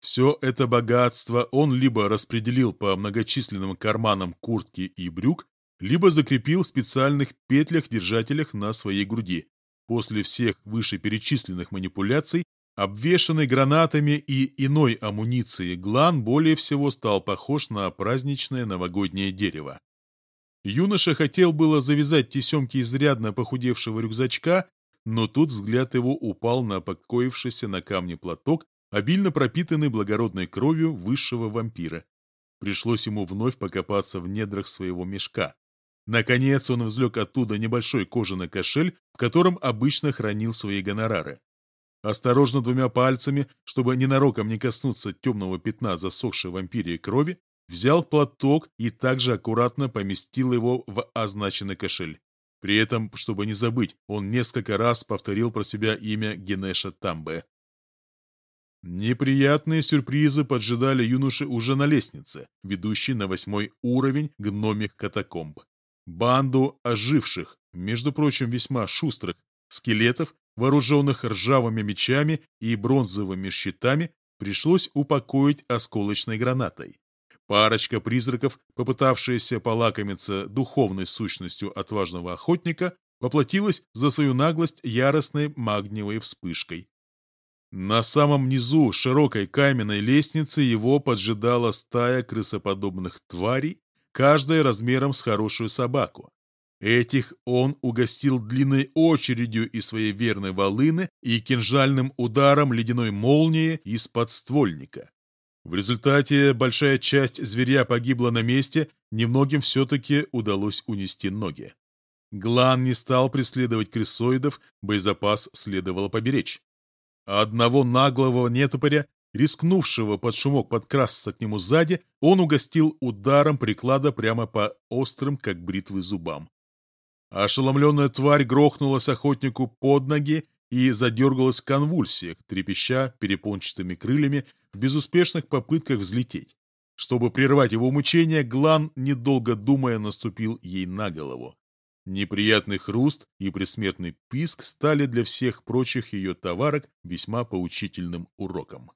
Все это богатство он либо распределил по многочисленным карманам куртки и брюк, либо закрепил в специальных петлях-держателях на своей груди. После всех вышеперечисленных манипуляций, обвешанный гранатами и иной амуницией, Глан более всего стал похож на праздничное новогоднее дерево. Юноша хотел было завязать тесемки изрядно похудевшего рюкзачка, но тут взгляд его упал на покоившийся на камне платок обильно пропитанный благородной кровью высшего вампира. Пришлось ему вновь покопаться в недрах своего мешка. Наконец он взлег оттуда небольшой кожаный кошель, в котором обычно хранил свои гонорары. Осторожно двумя пальцами, чтобы ненароком не коснуться темного пятна засохшей вампирии крови, взял платок и также аккуратно поместил его в означенный кошель. При этом, чтобы не забыть, он несколько раз повторил про себя имя Генеша Тамбе. Неприятные сюрпризы поджидали юноши уже на лестнице, ведущей на восьмой уровень гномих катакомб. Банду оживших, между прочим, весьма шустрых, скелетов, вооруженных ржавыми мечами и бронзовыми щитами, пришлось упокоить осколочной гранатой. Парочка призраков, попытавшаяся полакомиться духовной сущностью отважного охотника, воплотилась за свою наглость яростной магниевой вспышкой. На самом низу широкой каменной лестницы его поджидала стая крысоподобных тварей, каждая размером с хорошую собаку. Этих он угостил длинной очередью из своей верной волыны и кинжальным ударом ледяной молнии из подствольника. В результате большая часть зверя погибла на месте, немногим все-таки удалось унести ноги. Глан не стал преследовать крысоидов, боезапас следовало поберечь одного наглого нетопыря, рискнувшего под шумок подкрасться к нему сзади, он угостил ударом приклада прямо по острым, как бритвы, зубам. Ошеломленная тварь грохнулась охотнику под ноги и задергалась в конвульсиях, трепеща перепончатыми крыльями в безуспешных попытках взлететь. Чтобы прервать его мучения, Глан, недолго думая, наступил ей на голову. Неприятный хруст и предсмертный писк стали для всех прочих ее товарок весьма поучительным уроком.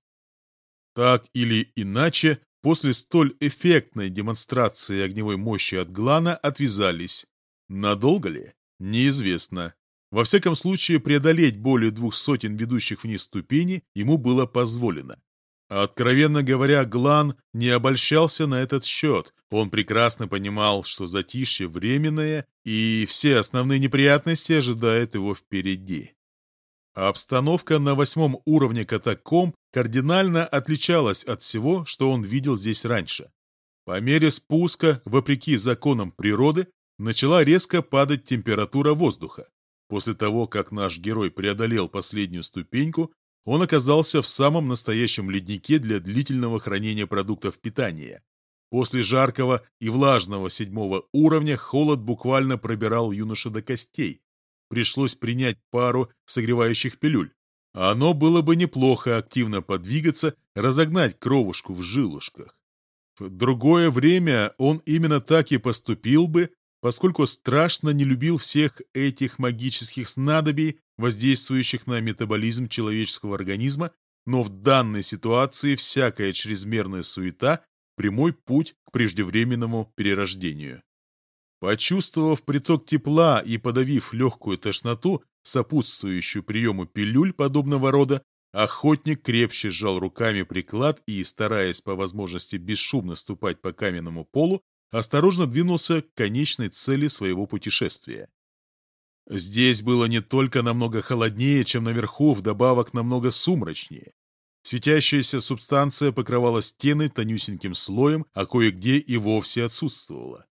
Так или иначе, после столь эффектной демонстрации огневой мощи от Глана отвязались. Надолго ли? Неизвестно. Во всяком случае, преодолеть более двух сотен ведущих вниз ступеней ему было позволено. Откровенно говоря, Глан не обольщался на этот счет. Он прекрасно понимал, что затишье временное, и все основные неприятности ожидают его впереди. Обстановка на восьмом уровне катакомб кардинально отличалась от всего, что он видел здесь раньше. По мере спуска, вопреки законам природы, начала резко падать температура воздуха. После того, как наш герой преодолел последнюю ступеньку, он оказался в самом настоящем леднике для длительного хранения продуктов питания. После жаркого и влажного седьмого уровня холод буквально пробирал юноша до костей. Пришлось принять пару согревающих пилюль. Оно было бы неплохо активно подвигаться, разогнать кровушку в жилушках. В другое время он именно так и поступил бы, поскольку страшно не любил всех этих магических снадобий, воздействующих на метаболизм человеческого организма, но в данной ситуации всякая чрезмерная суета – прямой путь к преждевременному перерождению. Почувствовав приток тепла и подавив легкую тошноту, сопутствующую приему пилюль подобного рода, охотник крепче сжал руками приклад и, стараясь по возможности бесшумно ступать по каменному полу, осторожно двинулся к конечной цели своего путешествия. Здесь было не только намного холоднее, чем наверху, вдобавок намного сумрачнее. Светящаяся субстанция покрывала стены тонюсеньким слоем, а кое-где и вовсе отсутствовала.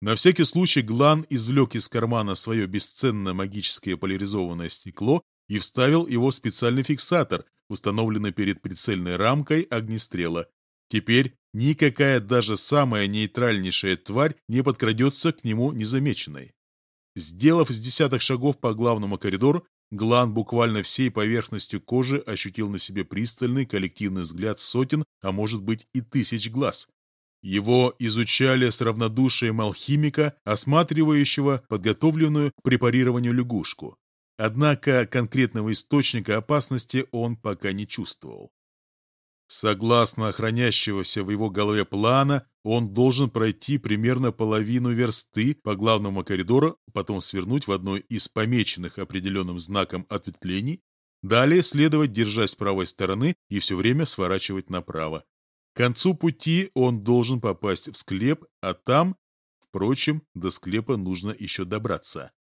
На всякий случай Глан извлек из кармана свое бесценное магическое поляризованное стекло и вставил его в специальный фиксатор, установленный перед прицельной рамкой огнестрела. Теперь никакая даже самая нейтральнейшая тварь не подкрадется к нему незамеченной. Сделав с десяток шагов по главному коридору, Глан буквально всей поверхностью кожи ощутил на себе пристальный коллективный взгляд сотен, а может быть и тысяч глаз. Его изучали с равнодушием алхимика, осматривающего подготовленную к препарированию лягушку. Однако конкретного источника опасности он пока не чувствовал. Согласно хранящегося в его голове плана, он должен пройти примерно половину версты по главному коридору, потом свернуть в одной из помеченных определенным знаком ответвлений, далее следовать, держась с правой стороны и все время сворачивать направо. К концу пути он должен попасть в склеп, а там, впрочем, до склепа нужно еще добраться.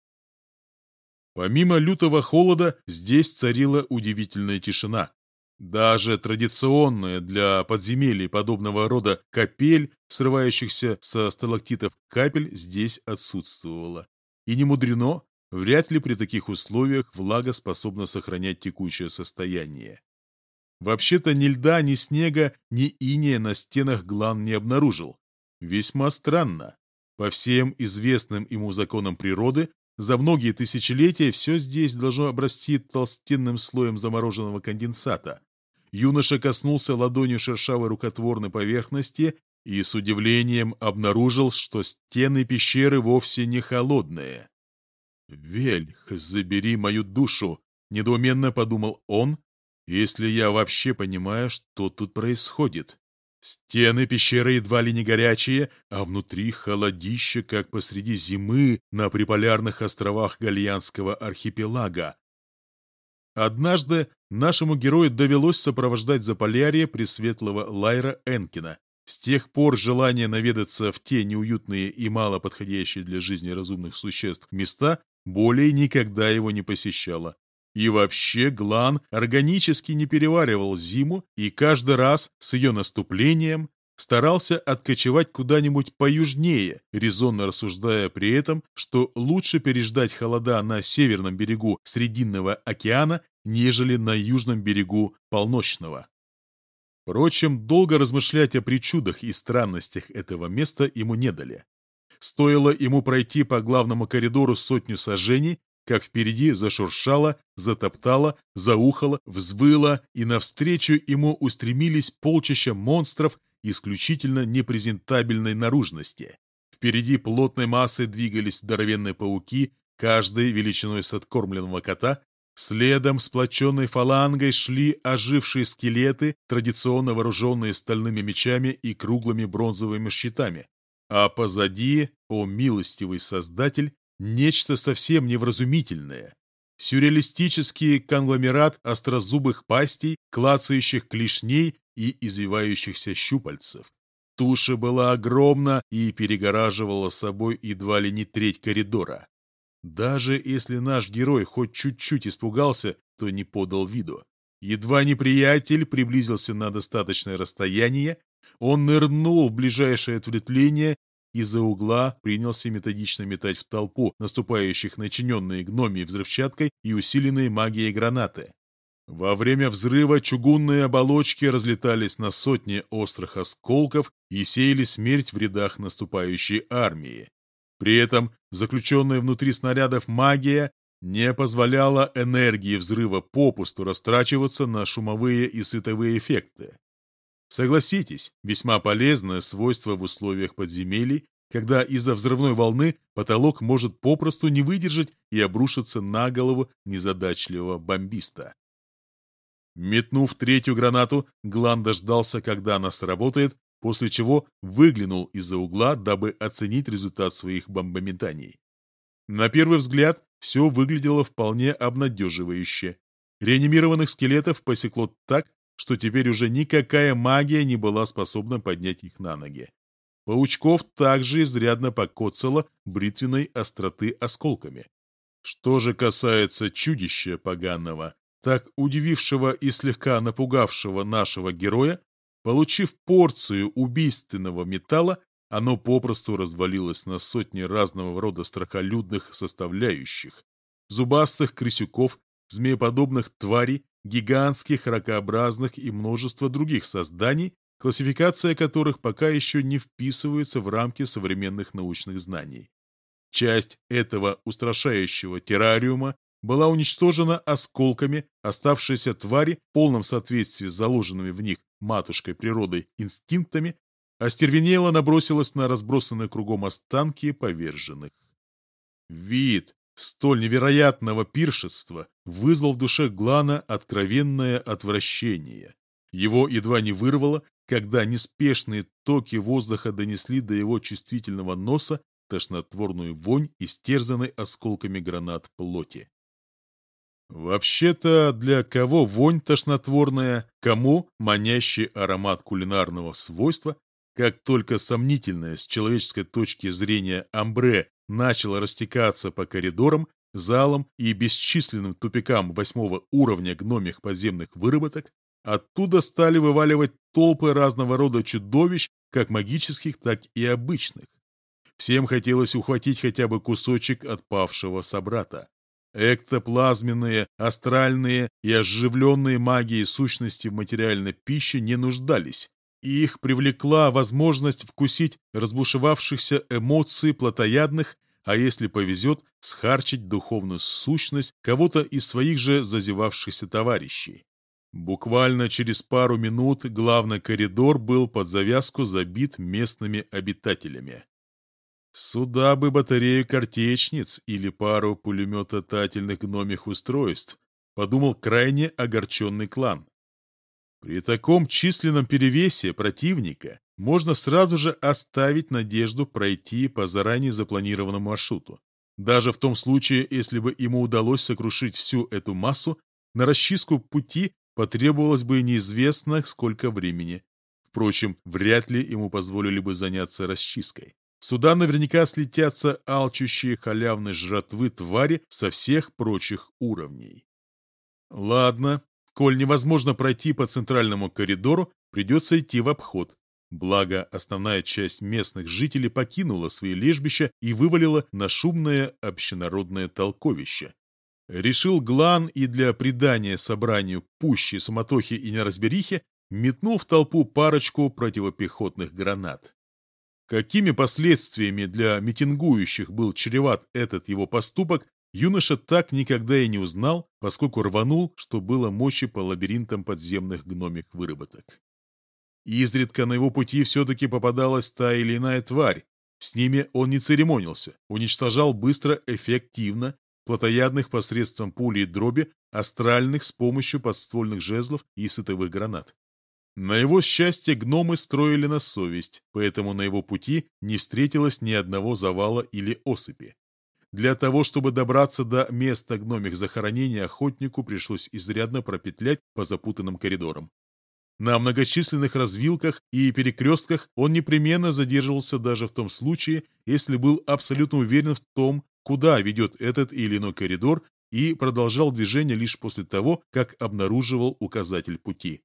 Помимо лютого холода, здесь царила удивительная тишина. Даже традиционная для подземелий подобного рода капель, срывающихся со сталактитов капель, здесь отсутствовала. И не мудрено, вряд ли при таких условиях влага способна сохранять текущее состояние. Вообще-то ни льда, ни снега, ни иния на стенах Глан не обнаружил. Весьма странно. По всем известным ему законам природы, за многие тысячелетия все здесь должно обрасти толстенным слоем замороженного конденсата. Юноша коснулся ладонью шершавой рукотворной поверхности и с удивлением обнаружил, что стены пещеры вовсе не холодные. «Вельх, забери мою душу!» — недоуменно подумал он, если я вообще понимаю, что тут происходит. Стены пещеры едва ли не горячие, а внутри холодище, как посреди зимы на приполярных островах Гальянского архипелага. Однажды нашему герою довелось сопровождать Заполярье Пресветлого Лайра Энкина. С тех пор желание наведаться в те неуютные и мало подходящие для жизни разумных существ места более никогда его не посещало. И вообще Глан органически не переваривал зиму и каждый раз с ее наступлением старался откочевать куда-нибудь поюжнее, резонно рассуждая при этом, что лучше переждать холода на северном берегу Срединного океана, нежели на южном берегу Полночного. Впрочем, долго размышлять о причудах и странностях этого места ему не дали. Стоило ему пройти по главному коридору сотню сажений, как впереди зашуршало, затоптало, заухало, взвыло, и навстречу ему устремились полчища монстров исключительно непрезентабельной наружности. Впереди плотной массой двигались здоровенные пауки, каждой величиной с откормленного кота, Следом сплоченной фалангой шли ожившие скелеты, традиционно вооруженные стальными мечами и круглыми бронзовыми щитами. А позади, о милостивый создатель, нечто совсем невразумительное. Сюрреалистический конгломерат острозубых пастей, клацающих клешней и извивающихся щупальцев. Туша была огромна и перегораживала собой едва ли не треть коридора. Даже если наш герой хоть чуть-чуть испугался, то не подал виду. Едва неприятель приблизился на достаточное расстояние, он нырнул в ближайшее ответвление из-за угла принялся методично метать в толпу наступающих начиненные гномией взрывчаткой и усиленные магией гранаты. Во время взрыва чугунные оболочки разлетались на сотни острых осколков и сеяли смерть в рядах наступающей армии. При этом заключенная внутри снарядов магия не позволяла энергии взрыва попусту растрачиваться на шумовые и световые эффекты. Согласитесь, весьма полезное свойство в условиях подземелий, когда из-за взрывной волны потолок может попросту не выдержать и обрушиться на голову незадачливого бомбиста. Метнув третью гранату, Глан дождался, когда она сработает, после чего выглянул из-за угла, дабы оценить результат своих бомбометаний. На первый взгляд все выглядело вполне обнадеживающе. Реанимированных скелетов посекло так, что теперь уже никакая магия не была способна поднять их на ноги. Паучков также изрядно покоцало бритвенной остроты осколками. Что же касается чудища поганого, так удивившего и слегка напугавшего нашего героя, получив порцию убийственного металла, оно попросту развалилось на сотни разного рода страхолюдных составляющих, зубастых крысюков, змееподобных тварей, гигантских ракообразных и множество других созданий, классификация которых пока еще не вписывается в рамки современных научных знаний. Часть этого устрашающего террариума была уничтожена осколками, оставшиеся твари в полном соответствии с заложенными в них матушкой природой инстинктами, остервенело набросилась на разбросанные кругом останки поверженных. Вид столь невероятного пиршества вызвал в душе Глана откровенное отвращение. Его едва не вырвало, когда неспешные токи воздуха донесли до его чувствительного носа тошнотворную вонь, истерзанной осколками гранат плоти. Вообще-то, для кого вонь тошнотворная, кому манящий аромат кулинарного свойства, как только сомнительное с человеческой точки зрения амбре начало растекаться по коридорам, залам и бесчисленным тупикам восьмого уровня гномих подземных выработок, оттуда стали вываливать толпы разного рода чудовищ, как магических, так и обычных. Всем хотелось ухватить хотя бы кусочек отпавшего собрата. Эктоплазменные, астральные и оживленные магии сущности в материальной пище не нуждались, и их привлекла возможность вкусить разбушевавшихся эмоций плотоядных, а если повезет, схарчить духовную сущность кого-то из своих же зазевавшихся товарищей. Буквально через пару минут главный коридор был под завязку забит местными обитателями. Сюда бы батарею картечниц или пару пулеметотательных гномих устройств, подумал крайне огорченный клан. При таком численном перевесе противника можно сразу же оставить надежду пройти по заранее запланированному маршруту. Даже в том случае, если бы ему удалось сокрушить всю эту массу, на расчистку пути потребовалось бы неизвестно сколько времени. Впрочем, вряд ли ему позволили бы заняться расчисткой. Сюда наверняка слетятся алчущие халявной жратвы твари со всех прочих уровней. Ладно, коль невозможно пройти по центральному коридору, придется идти в обход. Благо, основная часть местных жителей покинула свои лежбища и вывалила на шумное общенародное толковище. Решил Глан и для придания собранию пущей суматохи и неразберихи метнул в толпу парочку противопехотных гранат. Какими последствиями для митингующих был чреват этот его поступок, юноша так никогда и не узнал, поскольку рванул, что было мочи по лабиринтам подземных гномик выработок. Изредка на его пути все-таки попадалась та или иная тварь. С ними он не церемонился, уничтожал быстро, эффективно, плотоядных посредством пули и дроби, астральных с помощью подствольных жезлов и сытовых гранат. На его счастье гномы строили на совесть, поэтому на его пути не встретилось ни одного завала или осыпи. Для того, чтобы добраться до места гномих захоронений, охотнику пришлось изрядно пропетлять по запутанным коридорам. На многочисленных развилках и перекрестках он непременно задерживался даже в том случае, если был абсолютно уверен в том, куда ведет этот или иной коридор, и продолжал движение лишь после того, как обнаруживал указатель пути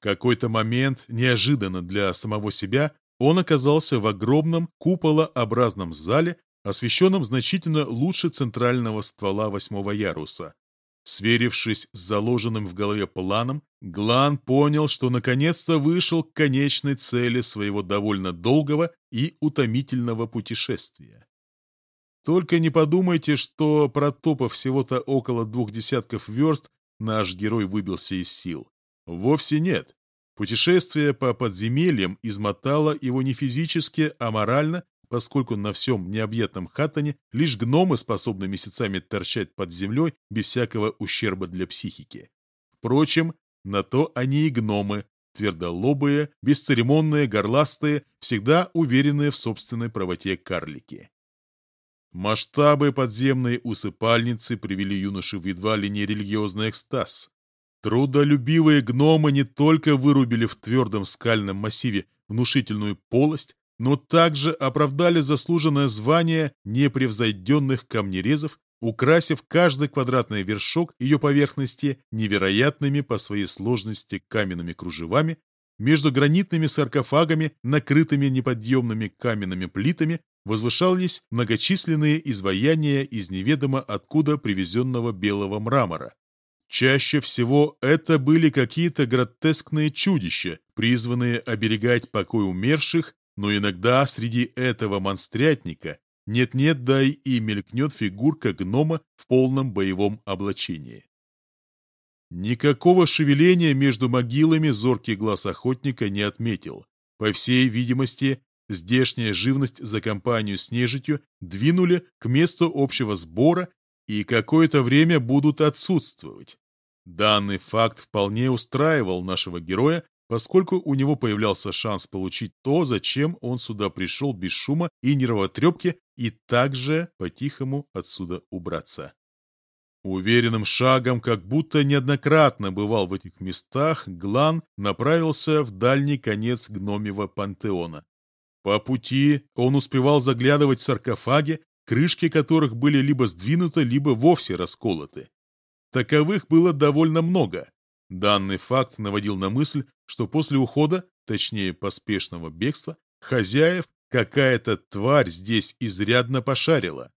какой-то момент, неожиданно для самого себя, он оказался в огромном куполообразном зале, освещенном значительно лучше центрального ствола восьмого яруса. Сверившись с заложенным в голове планом, Глан понял, что наконец-то вышел к конечной цели своего довольно долгого и утомительного путешествия. Только не подумайте, что, протопав всего-то около двух десятков верст, наш герой выбился из сил. Вовсе нет. Путешествие по подземельям измотало его не физически, а морально, поскольку на всем необъятном хатане лишь гномы способны месяцами торчать под землей без всякого ущерба для психики. Впрочем, на то они и гномы, твердолобые, бесцеремонные, горластые, всегда уверенные в собственной правоте карлики. Масштабы подземной усыпальницы привели юноши в едва ли не религиозный экстаз. Трудолюбивые гномы не только вырубили в твердом скальном массиве внушительную полость, но также оправдали заслуженное звание непревзойденных камнерезов, украсив каждый квадратный вершок ее поверхности невероятными по своей сложности каменными кружевами, между гранитными саркофагами, накрытыми неподъемными каменными плитами, возвышались многочисленные изваяния из неведомо откуда привезенного белого мрамора. Чаще всего это были какие-то гротескные чудища, призванные оберегать покой умерших, но иногда среди этого монстрятника нет-нет, дай и мелькнет фигурка гнома в полном боевом облачении. Никакого шевеления между могилами зоркий глаз охотника не отметил. По всей видимости, здешняя живность за компанию с нежитью двинули к месту общего сбора и какое-то время будут отсутствовать. Данный факт вполне устраивал нашего героя, поскольку у него появлялся шанс получить то, зачем он сюда пришел без шума и нервотрепки, и также по-тихому отсюда убраться. Уверенным шагом, как будто неоднократно бывал в этих местах, Глан направился в дальний конец гномьего пантеона. По пути он успевал заглядывать в саркофаги, крышки которых были либо сдвинуты, либо вовсе расколоты. Таковых было довольно много, Данный факт наводил на мысль, что после ухода, точнее поспешного бегства, хозяев какая-то тварь здесь изрядно пошарила.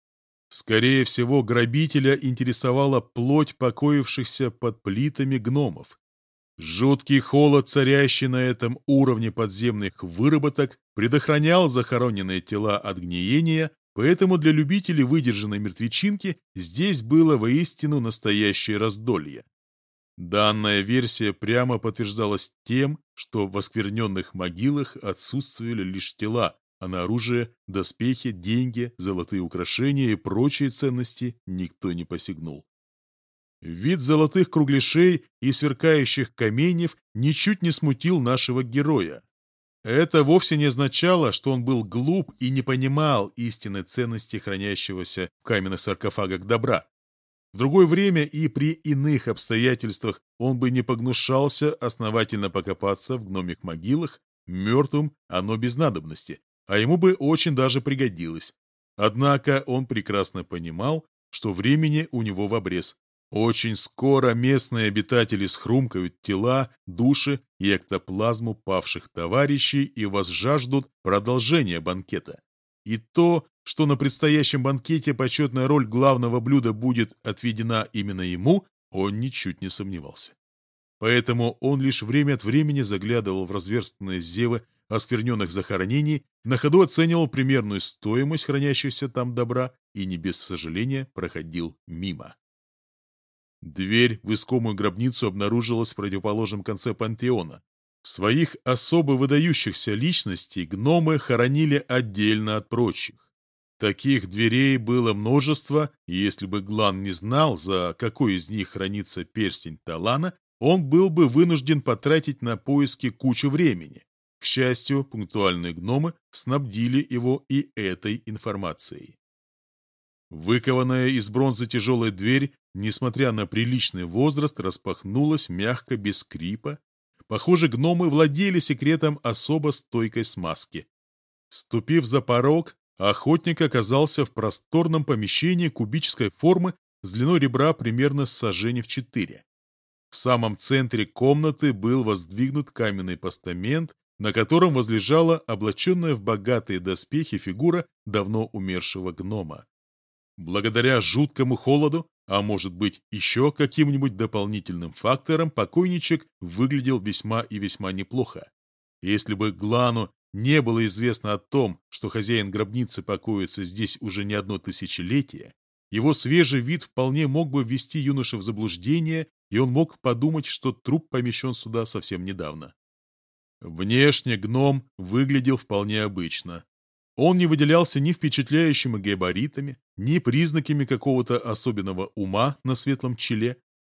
Скорее всего, грабителя интересовала плоть покоившихся под плитами гномов. Жуткий холод, царящий на этом уровне подземных выработок, предохранял захороненные тела от гниения, поэтому для любителей выдержанной мертвечинки здесь было воистину настоящее раздолье. Данная версия прямо подтверждалась тем, что в оскверненных могилах отсутствовали лишь тела, а на оружие, доспехи, деньги, золотые украшения и прочие ценности никто не посягнул. Вид золотых кругляшей и сверкающих каменьев ничуть не смутил нашего героя. Это вовсе не означало, что он был глуп и не понимал истинной ценности хранящегося в каменных саркофагах добра. В другое время и при иных обстоятельствах он бы не погнушался основательно покопаться в гномих могилах, мертвым оно без надобности, а ему бы очень даже пригодилось. Однако он прекрасно понимал, что времени у него в обрез. Очень скоро местные обитатели схрумкают тела, души и эктоплазму павших товарищей и возжаждут продолжения банкета. И то, что на предстоящем банкете почетная роль главного блюда будет отведена именно ему, он ничуть не сомневался. Поэтому он лишь время от времени заглядывал в разверстанные зевы оскверненных захоронений, на ходу оценивал примерную стоимость хранящихся там добра и не без сожаления проходил мимо. Дверь в искомую гробницу обнаружилась в противоположном конце пантеона, Своих особо выдающихся личностей гномы хоронили отдельно от прочих. Таких дверей было множество, и если бы Глан не знал, за какой из них хранится перстень Талана, он был бы вынужден потратить на поиски кучу времени. К счастью, пунктуальные гномы снабдили его и этой информацией. Выкованная из бронзы тяжелая дверь, несмотря на приличный возраст, распахнулась мягко, без скрипа, Похоже, гномы владели секретом особо стойкой смазки. Ступив за порог, охотник оказался в просторном помещении кубической формы с длиной ребра примерно с сажени в четыре. В самом центре комнаты был воздвигнут каменный постамент, на котором возлежала облаченная в богатые доспехи фигура давно умершего гнома. Благодаря жуткому холоду а может быть, еще каким-нибудь дополнительным фактором покойничек выглядел весьма и весьма неплохо. Если бы Глану не было известно о том, что хозяин гробницы покоится здесь уже не одно тысячелетие, его свежий вид вполне мог бы ввести юноша в заблуждение, и он мог подумать, что труп помещен сюда совсем недавно. Внешне гном выглядел вполне обычно. Он не выделялся ни впечатляющими габаритами, ни признаками какого-то особенного ума на светлом челе.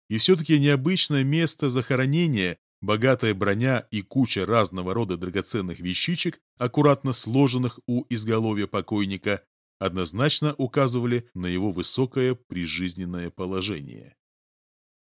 И все-таки необычное место захоронения, богатая броня и куча разного рода драгоценных вещичек, аккуратно сложенных у изголовья покойника, однозначно указывали на его высокое прижизненное положение.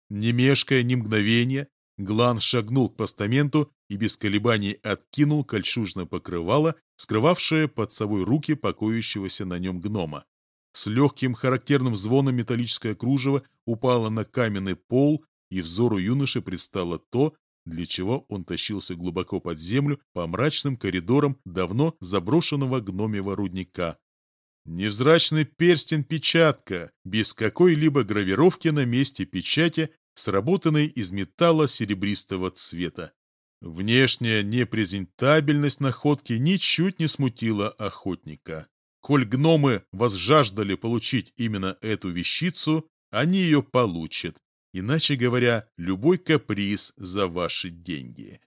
Не мешкая ни мгновения, Глан шагнул к постаменту и без колебаний откинул кольчужное покрывало, скрывавшее под собой руки покоящегося на нем гнома. С легким характерным звоном металлическое кружево упало на каменный пол, и взору юноши предстало то, для чего он тащился глубоко под землю по мрачным коридорам давно заброшенного гномьего рудника. Невзрачный перстень-печатка, без какой-либо гравировки на месте печати, сработанный из металла серебристого цвета. Внешняя непрезентабельность находки ничуть не смутила охотника. Коль гномы возжаждали получить именно эту вещицу, они ее получат. Иначе говоря, любой каприз за ваши деньги.